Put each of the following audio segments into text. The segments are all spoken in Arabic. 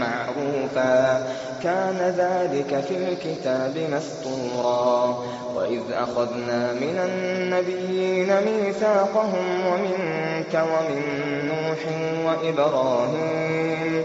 معروفا. كان ذلك في الكتاب مسطورا وإذ أخذنا من النبيين ميثاقهم ومنك ومن نوح وإبراهيم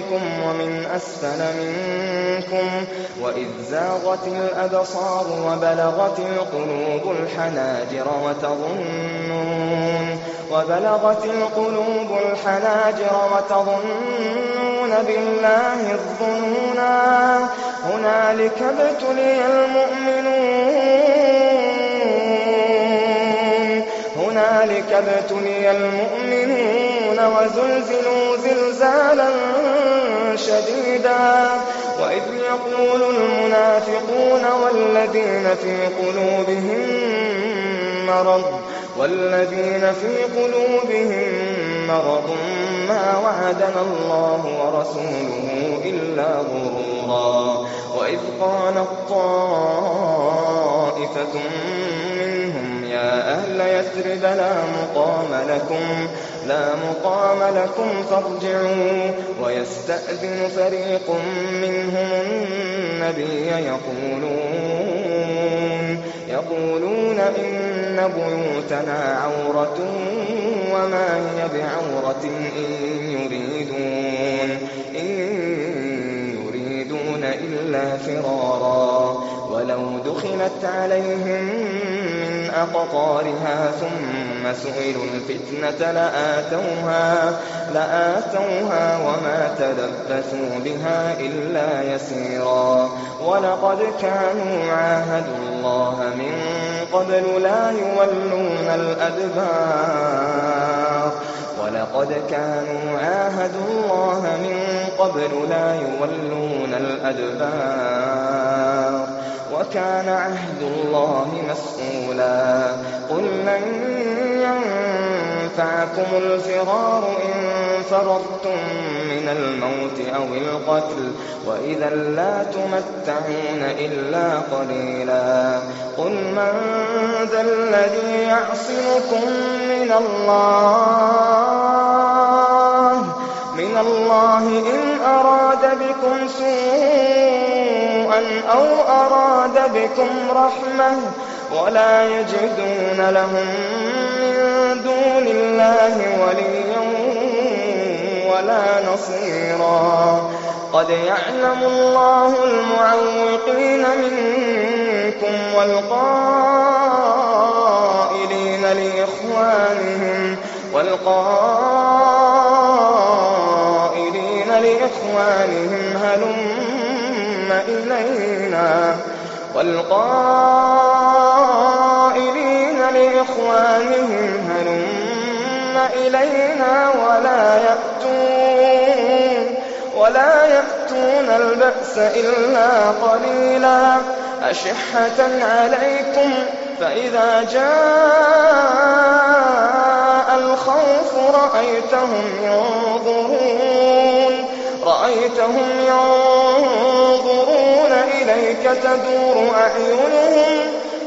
فوقكم ومن أسفل منكم وإذ زاغت الأبصار وبلغت القلوب الحناجر وتظنون وبلغت القلوب الحناجر وتظنون بالله الظنونا هنالك ابتلي المؤمنون هنالك ابتلي المؤمنون وزلزلوا زلزالا شديدا وإذ يقول المنافقون والذين في قلوبهم مرض والذين في قلوبهم مرض ما وعدنا الله ورسوله إلا غرورا وإذ قالت طائفة يا أهل يثرب لا مقام لكم لا مقام لكم فارجعوا ويستأذن فريق منهم النبي يقولون يقولون إن بيوتنا عورة وما هي بعورة إن يريدون إن يريدون إلا فرارا ولو دخلت عليهم أقطارها ثم سئلوا الفتنة لآتوها, لآتوها وما تلبثوا بها إلا يسيرا. ولقد كانوا عاهدوا الله من قبل لا يولون الأدبار. ولقد كانوا عاهدوا الله من قبل لا يولون الأدبار. وكان عهد الله مسئولا قل لن ينفعكم الفرار إن فرضتم من الموت أو القتل وإذا لا تمتعون إلا قليلا. قل من ذا الذي يعصمكم من الله من الله إن أراد بكم سوءا أو أراد بكم رحمة ولا يجدون لهم من دون الله وليا ولا نصيرا. قد يعلم الله المعوقين منكم والقائلين لإخوانهم والقائلين لإخوانهم هلم إلينا والقائلين لإخوانهم هلم إلينا ولا يأتون ولا يأتون البأس إلا قليلا أشحة عليكم فإذا جاء الخوف رأيتهم ينظرون رأيتهم ينظرون إليك تدور أعينهم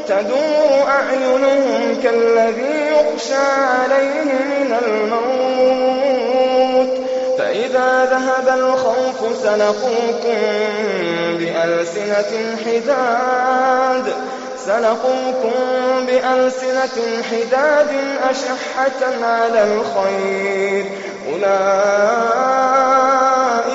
تدور أعينهم كالذي يغشى عليه من الموت. فإذا ذهب الخوف سلقوكم بألسنة حداد. سلقوكم بألسنة حداد أشحة على الخير. أولئك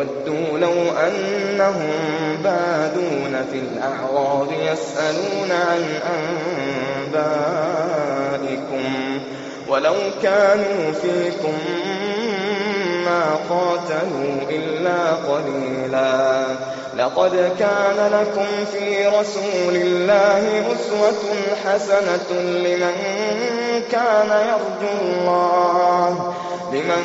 يودوا لو أنهم بادون في الأعراب يسألون عن أنبائكم ولو كانوا فيكم ما قاتلوا إلا قليلا لقد كان لكم في رسول الله أسوة حسنة لمن كان يرجو الله لمن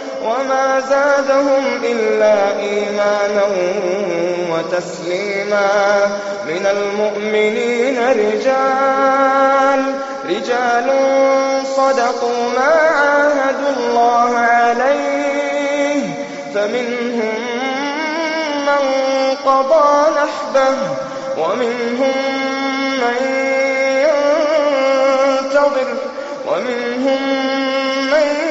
وما زادهم إلا إيمانا وتسليما من المؤمنين رجال. رجال صدقوا ما عاهدوا الله عليه. فمنهم من قضى نحبه ومنهم من ينتظر ومنهم من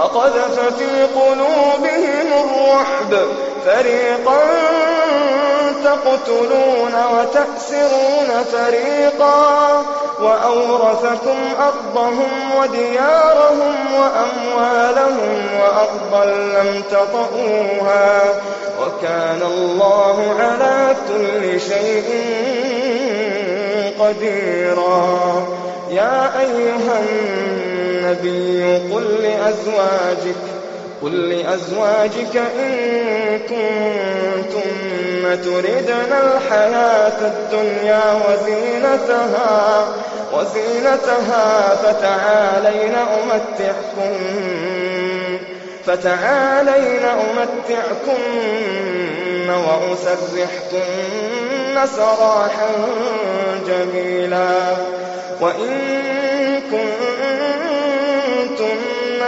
وقذف في قلوبهم الرعب. فريقا تقتلون وتأسرون فريقا وأورثكم أرضهم وديارهم وأموالهم وأرضا لم تطئوها. وكان الله على كل شيء قديرا. يا أيها النبي قل لأزواجك قل لأزواجك إن كنتن تردن الحياة الدنيا وزينتها وزينتها فتعالين أمتعكن فتعالين أمتعكن وأسرحكن سراحا جميلا وإن كنتن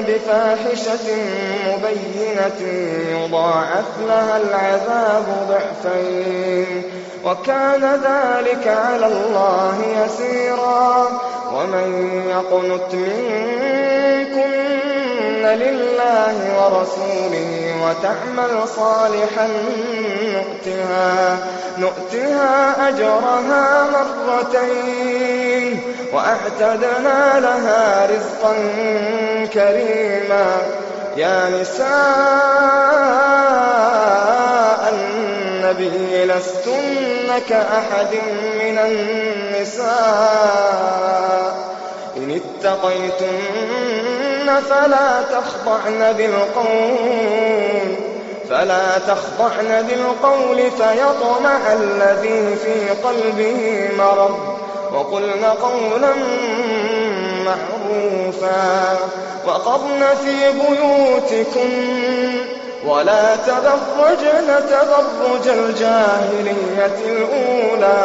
بفاحشة مبينة يضاعف لها العذاب ضعفين. وكان ذلك على الله يسيرا. ومن يقنت منكن لله ورسوله وتعمل صالحا نؤتها, نؤتها أجرها مرتين وأعتدنا لها رزقا كريما. يا نساء النبي لستن كأحد من النساء. إن اتقيتن فلا تخضعن بالقول فلا تخضعن بالقول فيطمع الذي في قلبه مرض. وقلن قولا معروفا وقضن في بيوتكن. ولا تبرجن تبرج الجاهلية الأولى.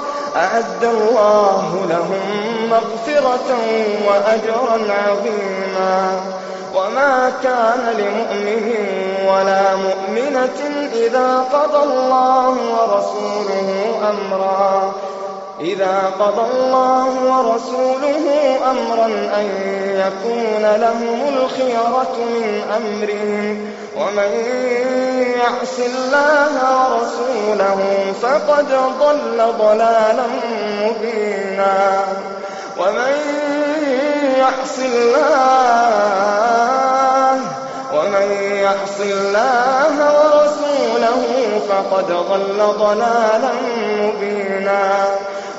أعد الله لهم مغفرة وأجرا عظيما. وما كان لمؤمن ولا مؤمنة إذا قضى الله ورسوله أمرا. إذا قضى الله ورسوله أمرا أن يكون لهم الخيرة من أمرهم ومن يعص الله ورسوله فقد ضل ضلالا مبينا ومن يعص الله ومن يعص الله ورسوله فقد ضل ضلالا مبينا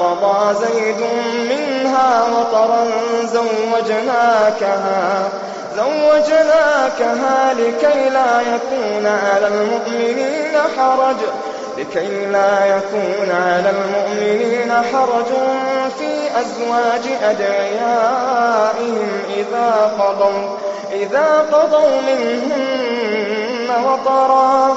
قضى زيد منها وطرا زوجناكها زوجناكها لكي لا يكون على المؤمنين حرج لكي لا يكون على المؤمنين حرج في أزواج أدعيائهم إذا قضوا إذا قضوا منهن وطرا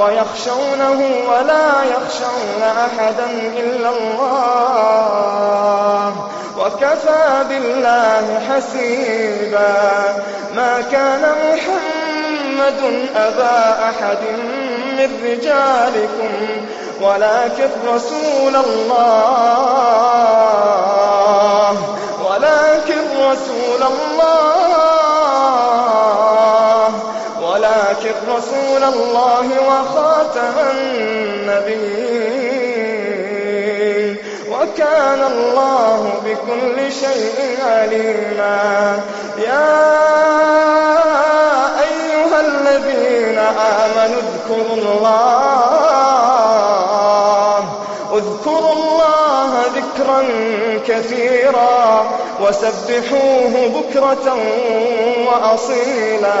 ويخشونه ولا يخشون أحدا إلا الله. وكفى بالله حسيبا. ما كان محمد أبا أحد من رجالكم ولكن رسول الله. ولكن رسول الله ولكن رسول الله وخاتم النبيين. وكان الله بكل شيء عليما. يا أيها الذين آمنوا اذكروا الله. اذكروا الله ذكرا كثيرا. وسبحوه بكرة وأصيلا.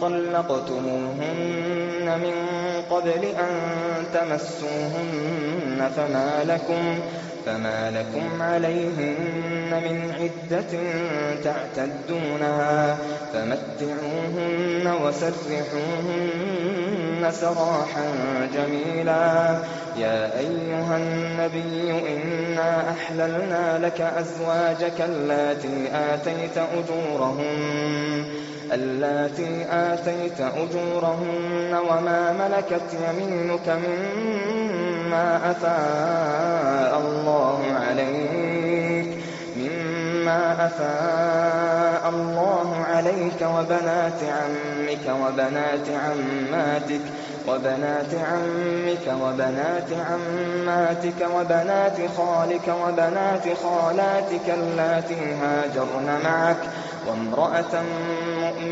طلقتموهن من قبل أن تمسوهن فما لكم فما لكم عليهن من عدة تعتدونها فمتعوهن وسرحوهن سراحا جميلا. يا أيها النبي إنا أحللنا لك أزواجك اللاتي آتيت أجورهن اللاتي آتيت أجورهن وما ملكت يمينك مما أفاء الله عليك مما أفاء الله عليك وبنات عمك وبنات عماتك وبنات عمك وبنات عماتك وبنات خالك وبنات خالاتك اللاتي هاجرن معك وامرأة مؤمنة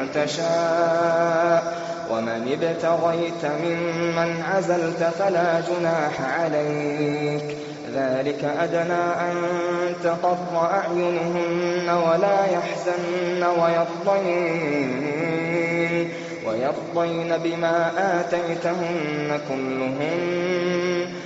تشاء. ومن ابتغيت ممن عزلت فلا جناح عليك. ذلك أدنى أن تقر أعينهن ولا يحزن ويرضين ويرضين بما آتيتهن كلهن.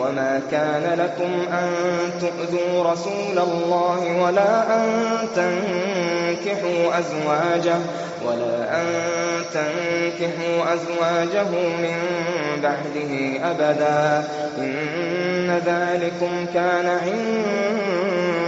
وما كان لكم أن تؤذوا رسول الله ولا أن تنكحوا أزواجه ولا أن تنكحوا أزواجه من بعده أبدا إن ذلكم كان عند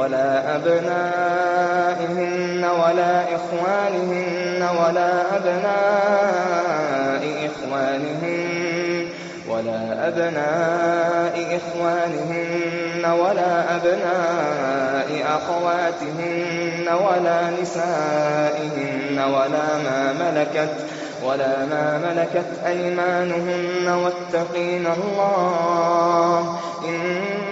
ولا أبنائهن ولا إخوانهن ولا أبناء إخوانهن ولا أبناء إخوانهن ولا أبناء أخواتهن ولا نسائهن ولا ما ملكت ولا ما ملكت أيمانهن واتقين الله إن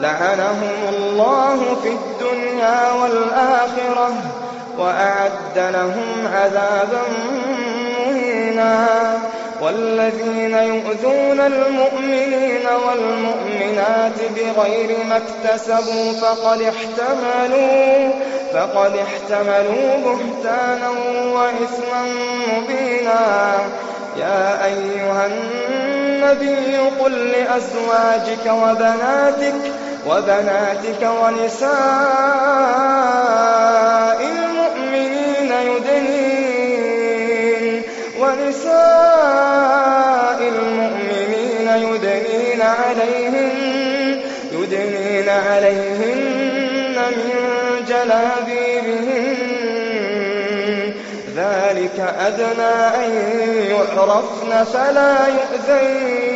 لعنهم الله في الدنيا والآخرة وأعد لهم عذابا مهينا. والذين يؤذون المؤمنين والمؤمنات بغير ما اكتسبوا فقد احتملوا فقد احتملوا بهتانا وإثما مبينا. يا أيها النبي قل لأزواجك وبناتك وبناتك ونساء المؤمنين يدنين ونساء المؤمنين يدنين عليهن يدنين عليهن من جلابيبهن. ذلك أدنى أن يعرفن فلا يؤذين.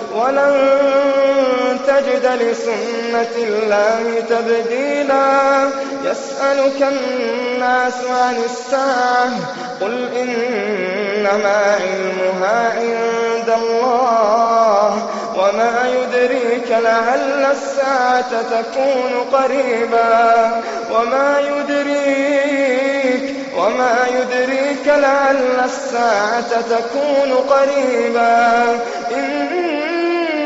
ولن تجد لسنة الله تبديلا. يسألك الناس عن الساعة قل إنما علمها عند الله وما يدريك لعل الساعة تكون قريبا. وما يدريك وما يدريك لعل الساعة تكون قريبا.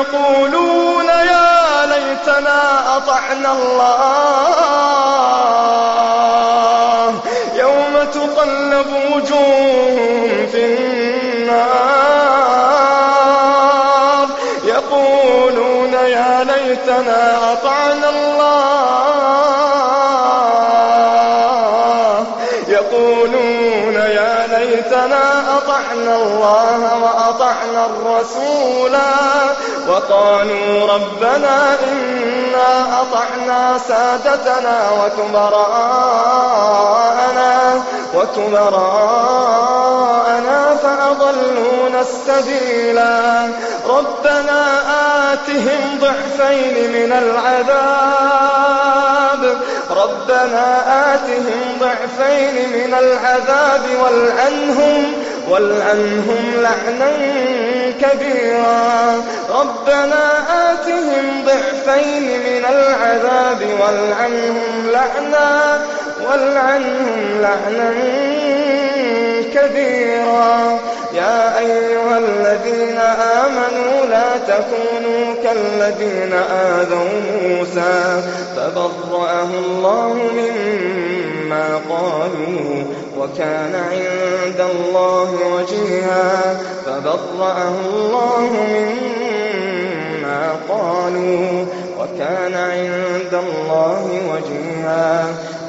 يقولون يا ليتنا أطعنا الله يوم تقلب وجوههم في النار. يقولون يا ليتنا أطعنا الله. يقولون يا ليتنا أطعنا الله وأطعنا الرسولا وقالوا ربنا إنا أطعنا سادتنا وكبراءنا وكبراءنا فأضلونا السبيلا ربنا آتهم ضعفين من العذاب. ربنا آتهم ضعفين من العذاب والعنهم والعنهم لعنا كبيرا. ربنا آتهم ضعفين من العذاب والعنهم لعنا والعنهم لعنا كبيرا. يا أيها الذين آمنوا لا تكونوا كالذين آذوا موسى فبرأه الله مما قالوا وكان عند الله وجيها فبرأه الله مما قالوا وكان عند الله وجيها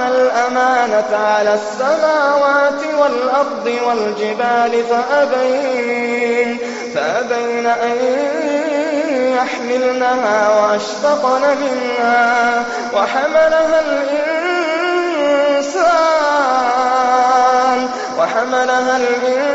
الأمانة على السماوات والأرض والجبال فأبين, فأبين أن يحملنها وأشفقن منها وحملها الإنسان وحملها الإنسان.